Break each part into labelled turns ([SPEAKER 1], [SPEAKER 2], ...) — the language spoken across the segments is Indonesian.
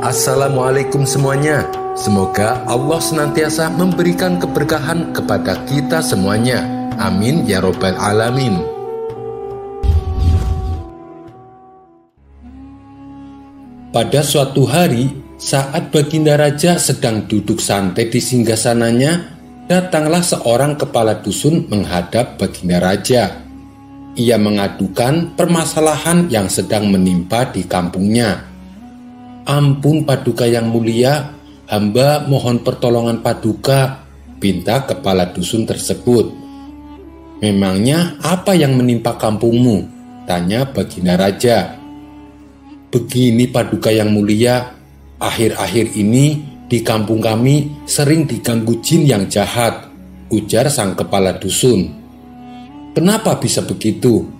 [SPEAKER 1] Assalamualaikum semuanya. Semoga Allah senantiasa memberikan keberkahan kepada kita semuanya. Amin ya Robbal 'Alamin. Pada suatu hari, saat Baginda Raja sedang duduk santai di singgasananya, datanglah seorang kepala dusun menghadap Baginda Raja. Ia mengadukan permasalahan yang sedang menimpa di kampungnya. Ampun Paduka yang mulia, hamba mohon pertolongan Paduka, pinta kepala dusun tersebut. Memangnya apa yang menimpa kampungmu? Tanya Baginda Raja. Begini Paduka yang mulia, akhir-akhir ini di kampung kami sering diganggu jin yang jahat, ujar sang kepala dusun. Kenapa bisa begitu?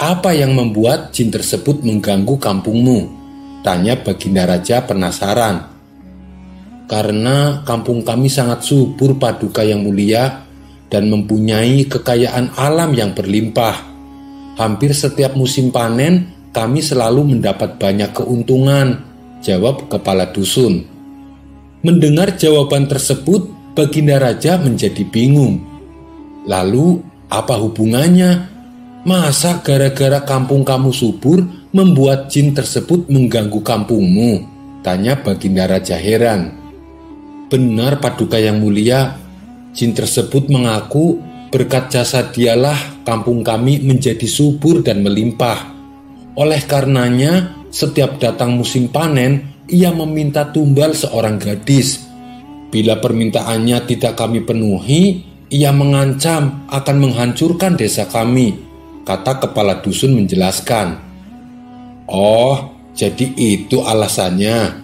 [SPEAKER 1] Apa yang membuat jin tersebut mengganggu kampungmu? Tanya Baginda Raja penasaran. Karena kampung kami sangat subur Paduka yang mulia dan mempunyai kekayaan alam yang berlimpah. Hampir setiap musim panen kami selalu mendapat banyak keuntungan, jawab kepala dusun. Mendengar jawaban tersebut, Baginda Raja menjadi bingung. Lalu, apa hubungannya? Masa gara-gara kampung kamu subur membuat jin tersebut mengganggu kampungmu? Tanya Baginda Raja heran. Benar Paduka yang mulia, jin tersebut mengaku berkat jasa dialah kampung kami menjadi subur dan melimpah. Oleh karenanya, setiap datang musim panen, ia meminta tumbal seorang gadis. Bila permintaannya tidak kami penuhi, ia mengancam akan menghancurkan desa kami, kata kepala dusun menjelaskan. Oh, jadi itu alasannya.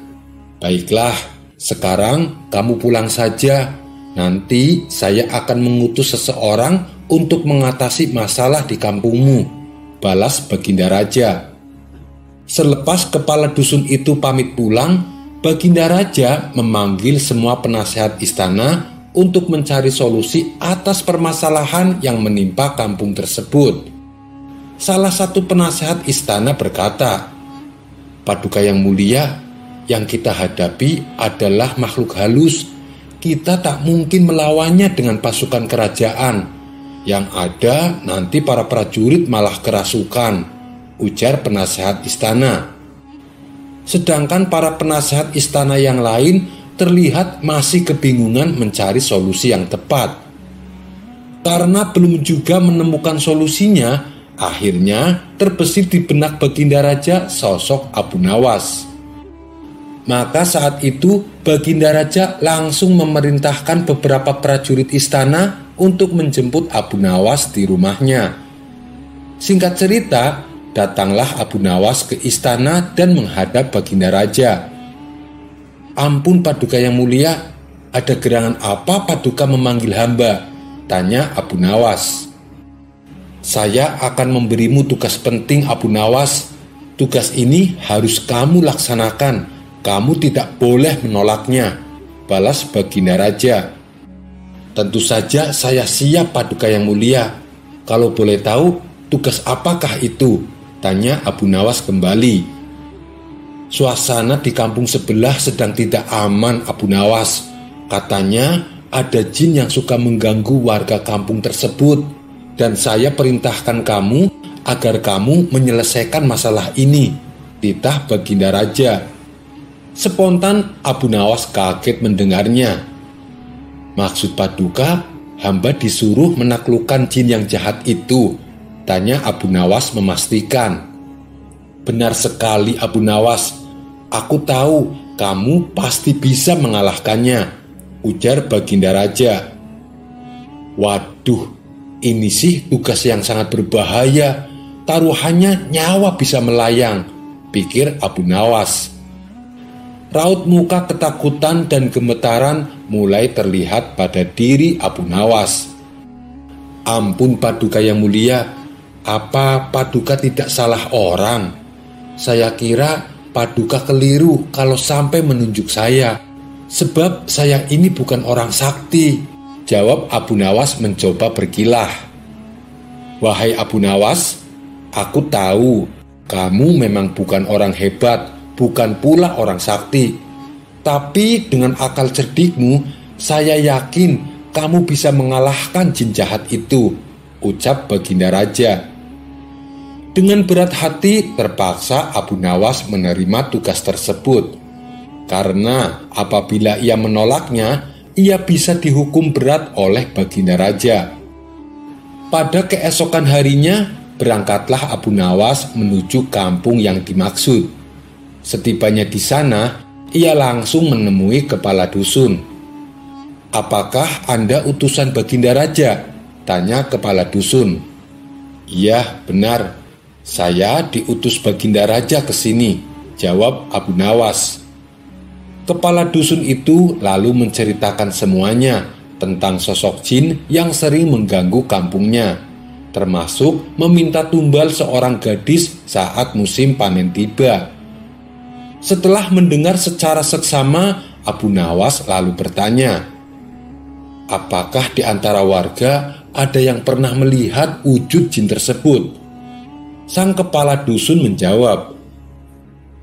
[SPEAKER 1] Baiklah, sekarang kamu pulang saja. Nanti saya akan mengutus seseorang untuk mengatasi masalah di kampungmu balas Baginda Raja. Selepas kepala dusun itu pamit pulang, Baginda Raja memanggil semua penasehat istana untuk mencari solusi atas permasalahan yang menimpa kampung tersebut. Salah satu penasehat istana berkata, "Paduka yang mulia, yang kita hadapi adalah makhluk halus. Kita tak mungkin melawannya dengan pasukan kerajaan." Yang ada nanti para prajurit malah kerasukan, ujar penasehat istana. Sedangkan para penasehat istana yang lain terlihat masih kebingungan mencari solusi yang tepat. Karena belum juga menemukan solusinya, akhirnya terbesit di benak Baginda Raja sosok Abu Nawas. Maka saat itu Baginda Raja langsung memerintahkan beberapa prajurit istana untuk menjemput Abu Nawas di rumahnya. Singkat cerita, datanglah Abu Nawas ke istana dan menghadap Baginda Raja. Ampun Paduka yang mulia, ada gerangan apa Paduka memanggil hamba? Tanya Abu Nawas. Saya akan memberimu tugas penting Abu Nawas. Tugas ini harus kamu laksanakan. Kamu tidak boleh menolaknya. Balas Baginda Raja. Tentu saja saya siap paduka yang mulia. Kalau boleh tahu, tugas apakah itu? Tanya Abu Nawas kembali. Suasana di kampung sebelah sedang tidak aman Abu Nawas. Katanya ada jin yang suka mengganggu warga kampung tersebut. Dan saya perintahkan kamu agar kamu menyelesaikan masalah ini. Titah Baginda Raja. Spontan Abu Nawas kaget mendengarnya. Maksud Paduka, hamba disuruh menaklukkan jin yang jahat itu. Tanya Abu Nawas memastikan. Benar sekali Abu Nawas, aku tahu kamu pasti bisa mengalahkannya. Ujar Baginda Raja. Waduh, ini sih tugas yang sangat berbahaya. Taruhannya nyawa bisa melayang, pikir Abu Nawas. Raut muka ketakutan dan gemetaran mulai terlihat pada diri Abu Nawas. Ampun Paduka yang mulia, apa Paduka tidak salah orang? Saya kira Paduka keliru kalau sampai menunjuk saya. Sebab saya ini bukan orang sakti. Jawab Abu Nawas mencoba berkilah. Wahai Abu Nawas, aku tahu kamu memang bukan orang hebat, bukan pula orang sakti. Tapi dengan akal cerdikmu, saya yakin kamu bisa mengalahkan jin jahat itu, ucap Baginda Raja. Dengan berat hati, terpaksa Abu Nawas menerima tugas tersebut. Karena apabila ia menolaknya, ia bisa dihukum berat oleh Baginda Raja. Pada keesokan harinya, berangkatlah Abu Nawas menuju kampung yang dimaksud. Setibanya di sana, ia langsung menemui kepala dusun. "Apakah Anda utusan Baginda Raja?" tanya kepala dusun. "Iya, benar. Saya diutus Baginda Raja ke sini," jawab Abu Nawas. Kepala dusun itu lalu menceritakan semuanya tentang sosok jin yang sering mengganggu kampungnya, termasuk meminta tumbal seorang gadis saat musim panen tiba. Setelah mendengar secara seksama, Abu Nawas lalu bertanya, "Apakah di antara warga ada yang pernah melihat wujud jin tersebut?" Sang kepala dusun menjawab,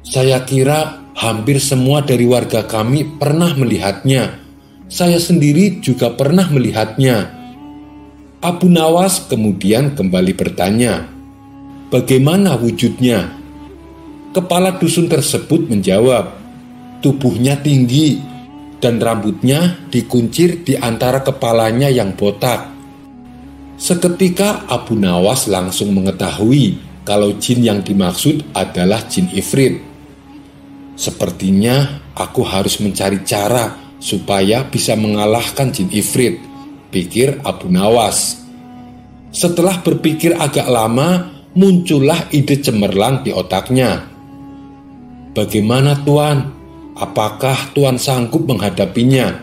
[SPEAKER 1] "Saya kira hampir semua dari warga kami pernah melihatnya." Saya sendiri juga pernah melihatnya. Abu Nawas kemudian kembali bertanya, "Bagaimana wujudnya?" Kepala dusun tersebut menjawab, "Tubuhnya tinggi dan rambutnya dikuncir di antara kepalanya yang botak." Seketika Abu Nawas langsung mengetahui kalau jin yang dimaksud adalah jin ifrit. Sepertinya aku harus mencari cara supaya bisa mengalahkan jin ifrit, pikir Abu Nawas. Setelah berpikir agak lama, muncullah ide cemerlang di otaknya. Bagaimana Tuan? Apakah Tuan sanggup menghadapinya?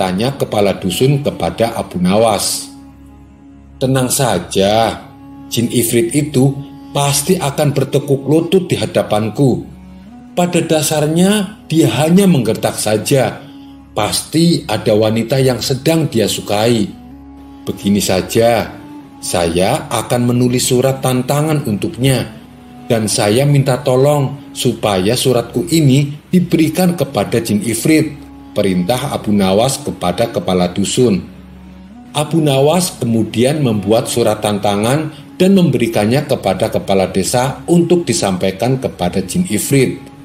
[SPEAKER 1] Tanya kepala dusun kepada Abu Nawas. Tenang saja, jin ifrit itu pasti akan bertekuk lutut di hadapanku. Pada dasarnya, dia hanya menggertak saja pasti ada wanita yang sedang dia sukai. Begini saja, saya akan menulis surat tantangan untuknya, dan saya minta tolong supaya suratku ini diberikan kepada Jin Ifrit, perintah Abu Nawas kepada kepala dusun. Abu Nawas kemudian membuat surat tantangan dan memberikannya kepada kepala desa untuk disampaikan kepada Jin Ifrit.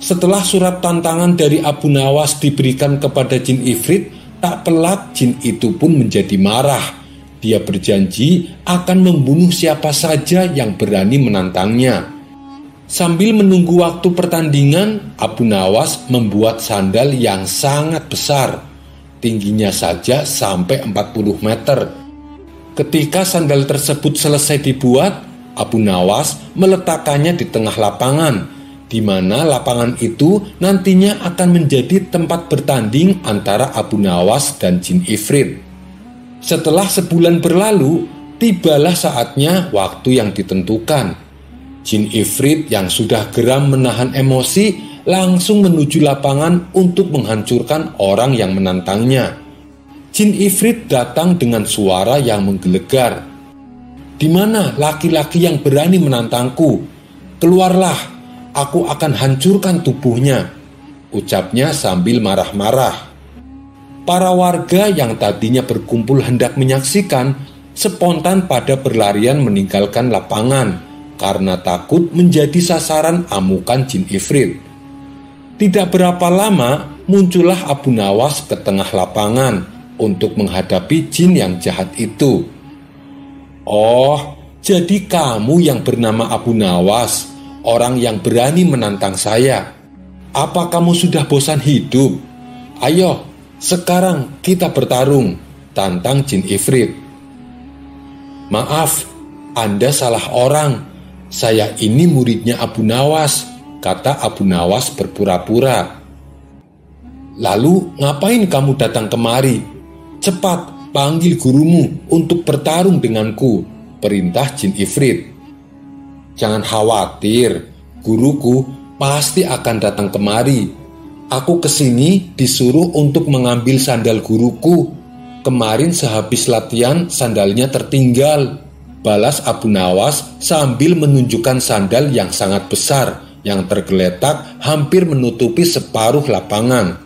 [SPEAKER 1] Setelah surat tantangan dari Abu Nawas diberikan kepada jin Ifrit, tak pelak jin itu pun menjadi marah. Dia berjanji akan membunuh siapa saja yang berani menantangnya. Sambil menunggu waktu pertandingan, Abu Nawas membuat sandal yang sangat besar. Tingginya saja sampai 40 meter. Ketika sandal tersebut selesai dibuat, Abu Nawas meletakkannya di tengah lapangan di mana lapangan itu nantinya akan menjadi tempat bertanding antara Abu Nawas dan Jin Ifrit. Setelah sebulan berlalu, tibalah saatnya waktu yang ditentukan. Jin Ifrit yang sudah geram menahan emosi langsung menuju lapangan untuk menghancurkan orang yang menantangnya. Jin Ifrit datang dengan suara yang menggelegar. Di mana laki-laki yang berani menantangku? Keluarlah, aku akan hancurkan tubuhnya, ucapnya sambil marah-marah. Para warga yang tadinya berkumpul hendak menyaksikan spontan pada berlarian meninggalkan lapangan karena takut menjadi sasaran amukan jin ifrit. Tidak berapa lama muncullah Abu Nawas ke tengah lapangan untuk menghadapi jin yang jahat itu. Oh, jadi kamu yang bernama Abu Nawas orang yang berani menantang saya. Apa kamu sudah bosan hidup? Ayo, sekarang kita bertarung, tantang Jin Ifrit. Maaf, Anda salah orang. Saya ini muridnya Abu Nawas, kata Abu Nawas berpura-pura. Lalu ngapain kamu datang kemari? Cepat panggil gurumu untuk bertarung denganku, perintah Jin Ifrit. Jangan khawatir, guruku pasti akan datang kemari. Aku ke sini disuruh untuk mengambil sandal guruku. Kemarin sehabis latihan sandalnya tertinggal. Balas Abu Nawas sambil menunjukkan sandal yang sangat besar yang tergeletak hampir menutupi separuh lapangan.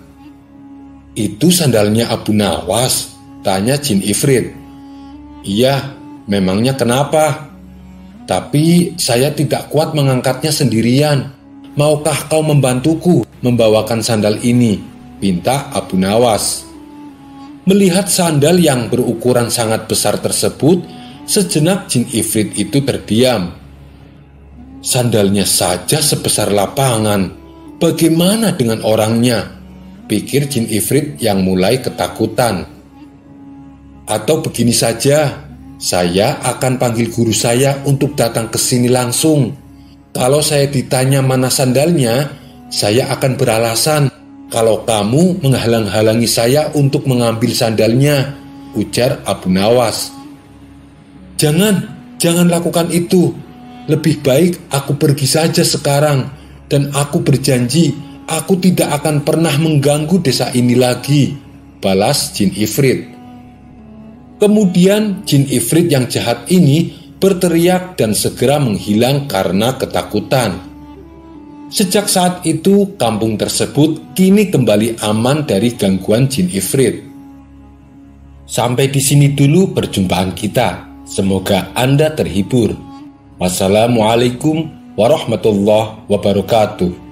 [SPEAKER 1] Itu sandalnya Abu Nawas, tanya Jin Ifrit. Iya, memangnya kenapa? Tapi saya tidak kuat mengangkatnya sendirian. Maukah kau membantuku membawakan sandal ini? Pinta Abu Nawas. Melihat sandal yang berukuran sangat besar tersebut, sejenak Jin Ifrit itu terdiam. Sandalnya saja sebesar lapangan. Bagaimana dengan orangnya? pikir Jin Ifrit yang mulai ketakutan. Atau begini saja, saya akan panggil guru saya untuk datang ke sini langsung. Kalau saya ditanya mana sandalnya, saya akan beralasan kalau kamu menghalang-halangi saya untuk mengambil sandalnya, ujar Abu Nawas. Jangan, jangan lakukan itu. Lebih baik aku pergi saja sekarang, dan aku berjanji Aku tidak akan pernah mengganggu desa ini lagi, balas Jin Ifrit. Kemudian Jin Ifrit yang jahat ini berteriak dan segera menghilang karena ketakutan. Sejak saat itu, kampung tersebut kini kembali aman dari gangguan Jin Ifrit. Sampai di sini dulu perjumpaan kita. Semoga Anda terhibur. Wassalamualaikum warahmatullahi wabarakatuh.